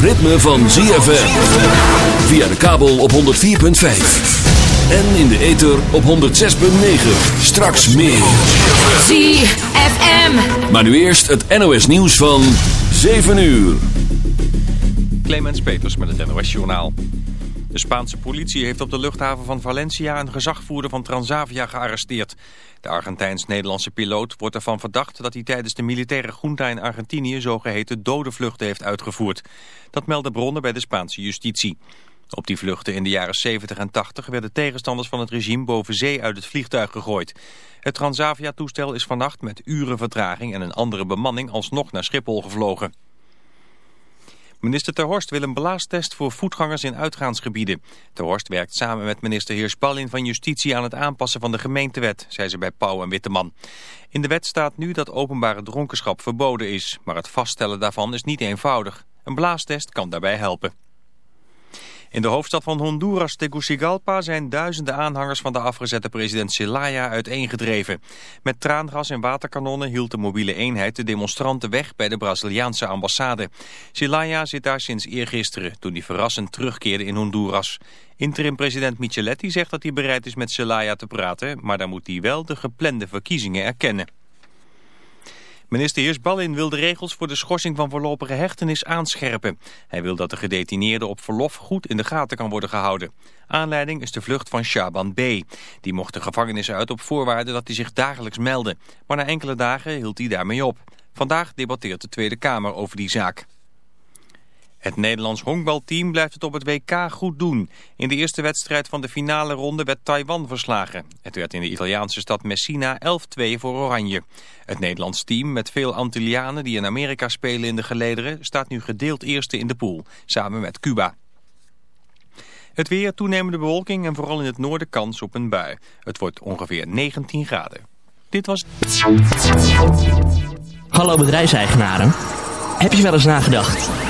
van ZFM. Via de kabel op 104.5. En in de ether op 106.9. Straks meer. ZFM. Maar nu eerst het NOS nieuws van 7 uur. Clemens Peters met het NOS Journaal. De Spaanse politie heeft op de luchthaven van Valencia een gezagvoerder van Transavia gearresteerd. De Argentijns-Nederlandse piloot wordt ervan verdacht dat hij tijdens de militaire junta in Argentinië zogeheten dode vluchten heeft uitgevoerd. Dat melden bronnen bij de Spaanse justitie. Op die vluchten in de jaren 70 en 80 werden tegenstanders van het regime boven zee uit het vliegtuig gegooid. Het Transavia-toestel is vannacht met uren vertraging en een andere bemanning alsnog naar Schiphol gevlogen. Minister Ter Horst wil een blaastest voor voetgangers in uitgaansgebieden. Ter Horst werkt samen met minister Heerspallin van Justitie aan het aanpassen van de gemeentewet, zei ze bij Pauw en Witteman. In de wet staat nu dat openbare dronkenschap verboden is, maar het vaststellen daarvan is niet eenvoudig. Een blaastest kan daarbij helpen. In de hoofdstad van Honduras, Tegucigalpa, zijn duizenden aanhangers van de afgezette president Zelaya uiteengedreven. Met traangas en waterkanonnen hield de mobiele eenheid de demonstranten weg bij de Braziliaanse ambassade. Zelaya zit daar sinds eergisteren, toen hij verrassend terugkeerde in Honduras. Interim-president Micheletti zegt dat hij bereid is met Zelaya te praten, maar dan moet hij wel de geplande verkiezingen erkennen. Minister Heersballin wil de regels voor de schorsing van voorlopige hechtenis aanscherpen. Hij wil dat de gedetineerde op verlof goed in de gaten kan worden gehouden. Aanleiding is de vlucht van Shaban B. Die mocht de gevangenis uit op voorwaarde dat hij zich dagelijks meldde. Maar na enkele dagen hield hij daarmee op. Vandaag debatteert de Tweede Kamer over die zaak. Het Nederlands honkbalteam blijft het op het WK goed doen. In de eerste wedstrijd van de finale ronde werd Taiwan verslagen. Het werd in de Italiaanse stad Messina 11-2 voor Oranje. Het Nederlands team met veel Antillianen die in Amerika spelen in de gelederen... staat nu gedeeld eerste in de pool, samen met Cuba. Het weer, toenemende bewolking en vooral in het noorden kans op een bui. Het wordt ongeveer 19 graden. Dit was... Hallo bedrijfseigenaren. Heb je wel eens nagedacht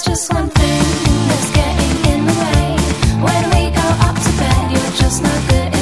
just not good.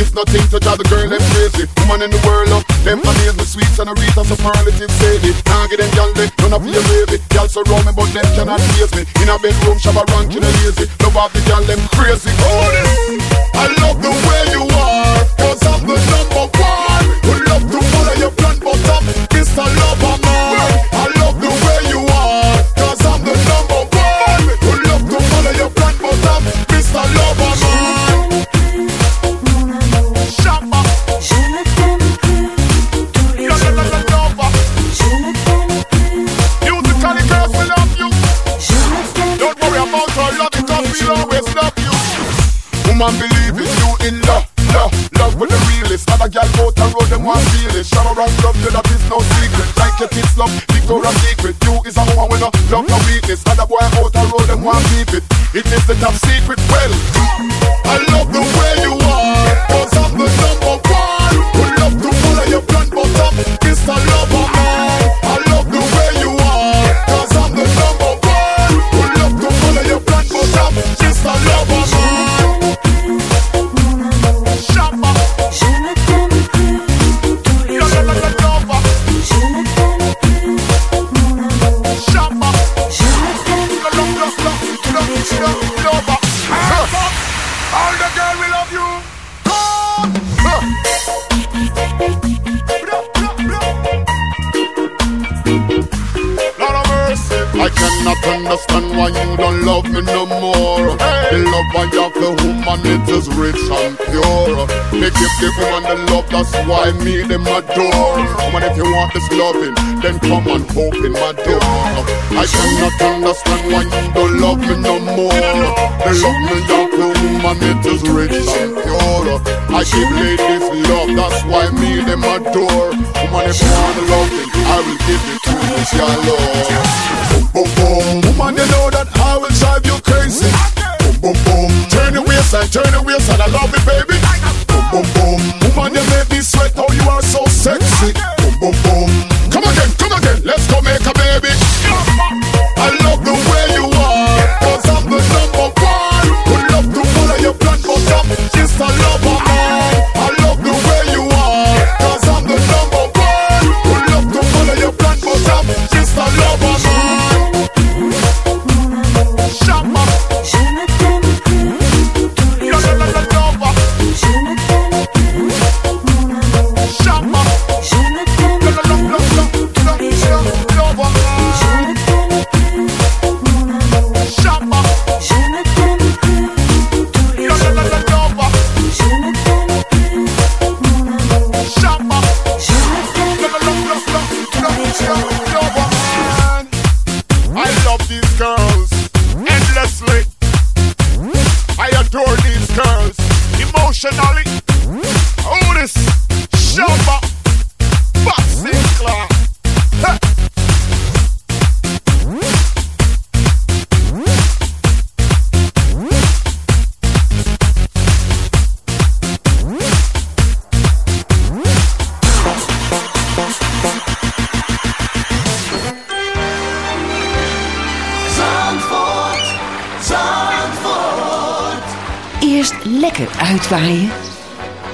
It's nothing to drive the girl them crazy. Woman in the world, up. Them amaze me sweet and a Rita superlative sadie. Can't get them gal they none of your baby. Gal surround me, but them cannot face me. In a bedroom, shabba ranking and lazy. Love off the gal them crazy. Oh, this. Woman, believe it, you in love, love, love with the realest. Other gal out the road, them want feel it. Shower around love, you that is no secret. Like your kids love, Victoria's Secret. You is a woman with no love, no weakness. Other boy out the road, them want keep it. It is the top secret. Well, that's why me them adore. Woman, if you want this loving, then come and open my door. I cannot understand why you don't love me no more. The love me for woman, it is rich and pure. I give ladies love, that's why me them adore. Woman, if you want the loving, I will give it to you, your love. Boom, boom. Woman, you know that I will drive you crazy. Boom, boom, boom. Turn your waistline, turn your waistline. I love it, baby. Boom, boom,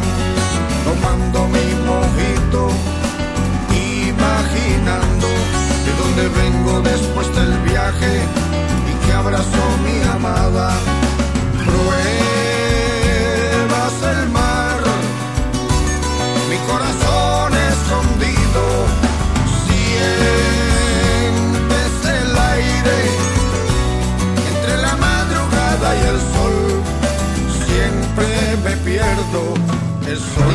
young is so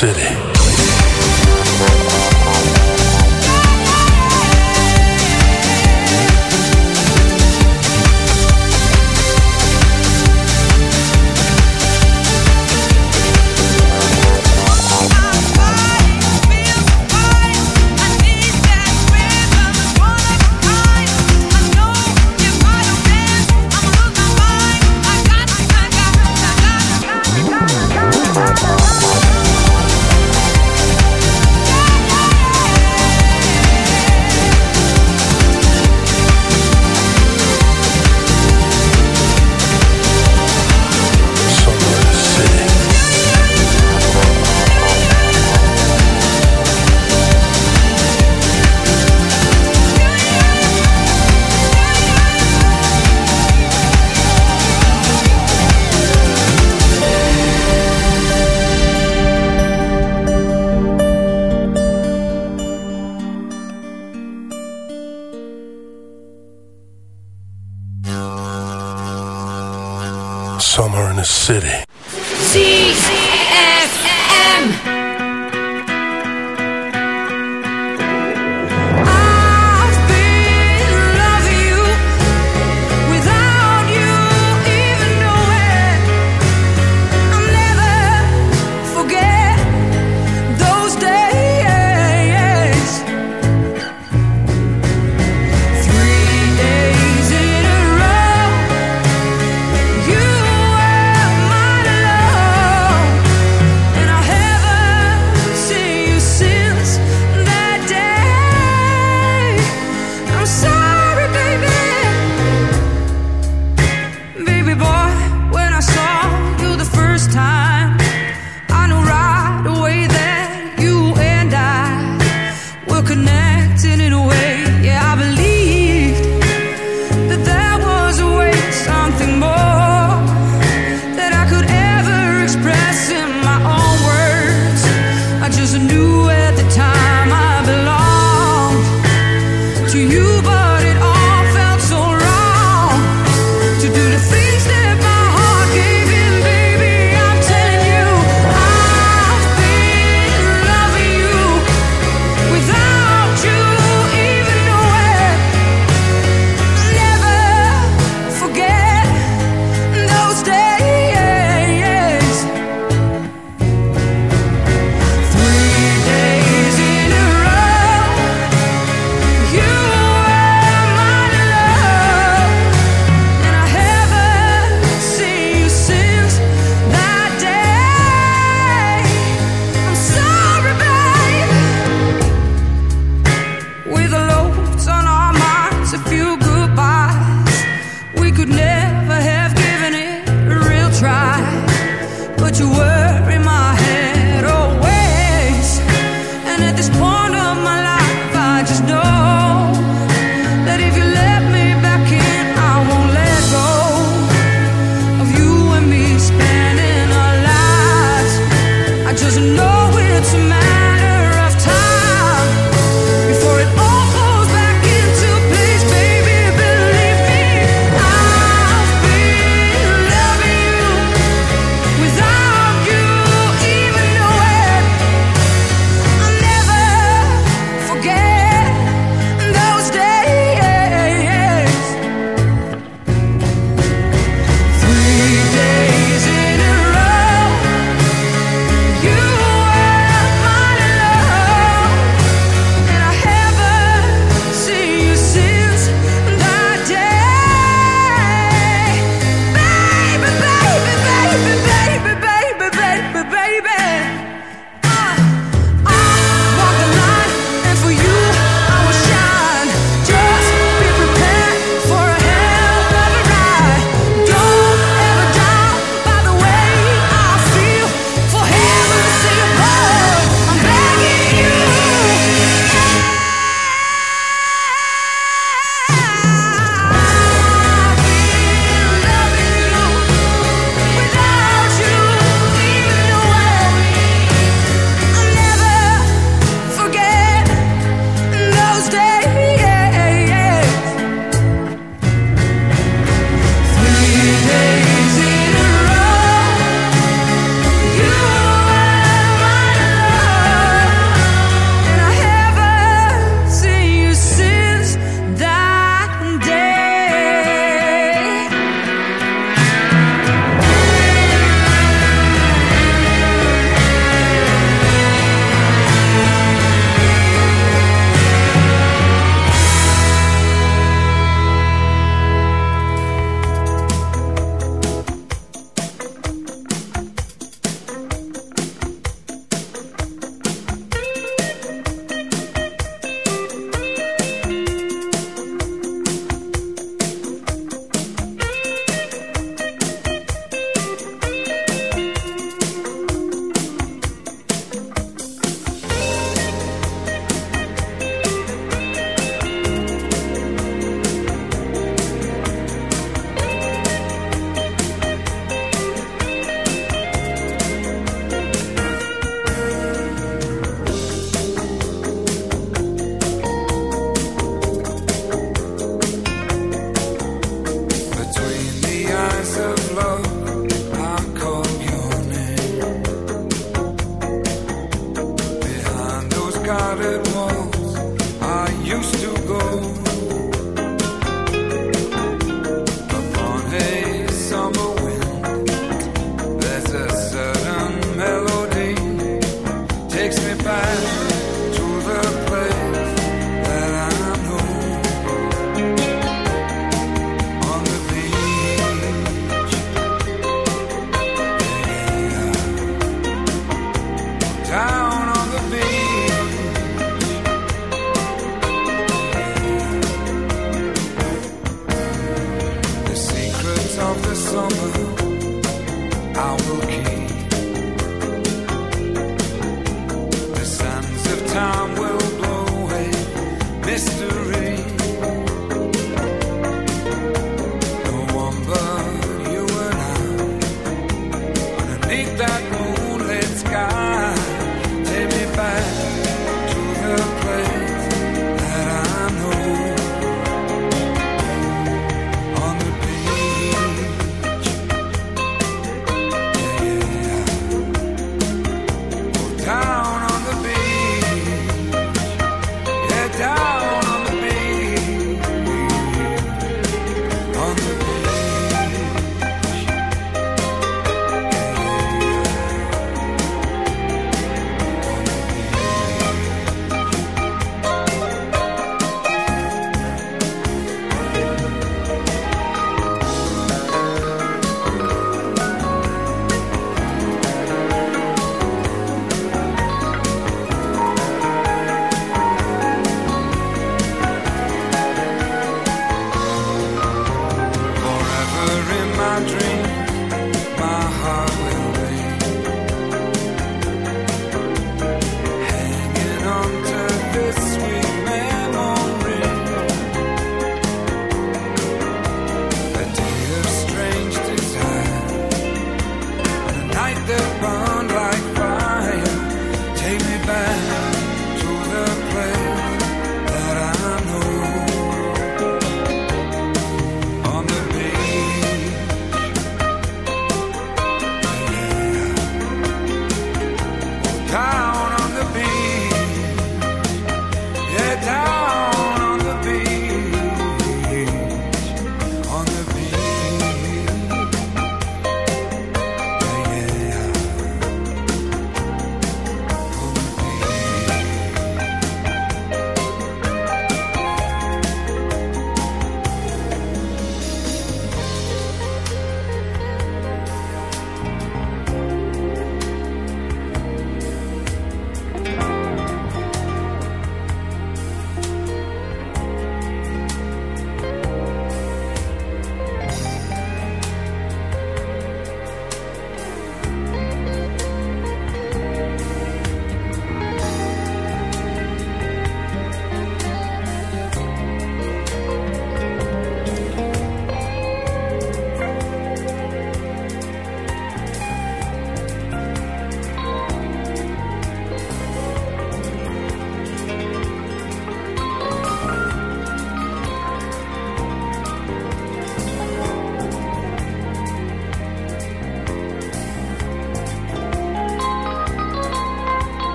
city.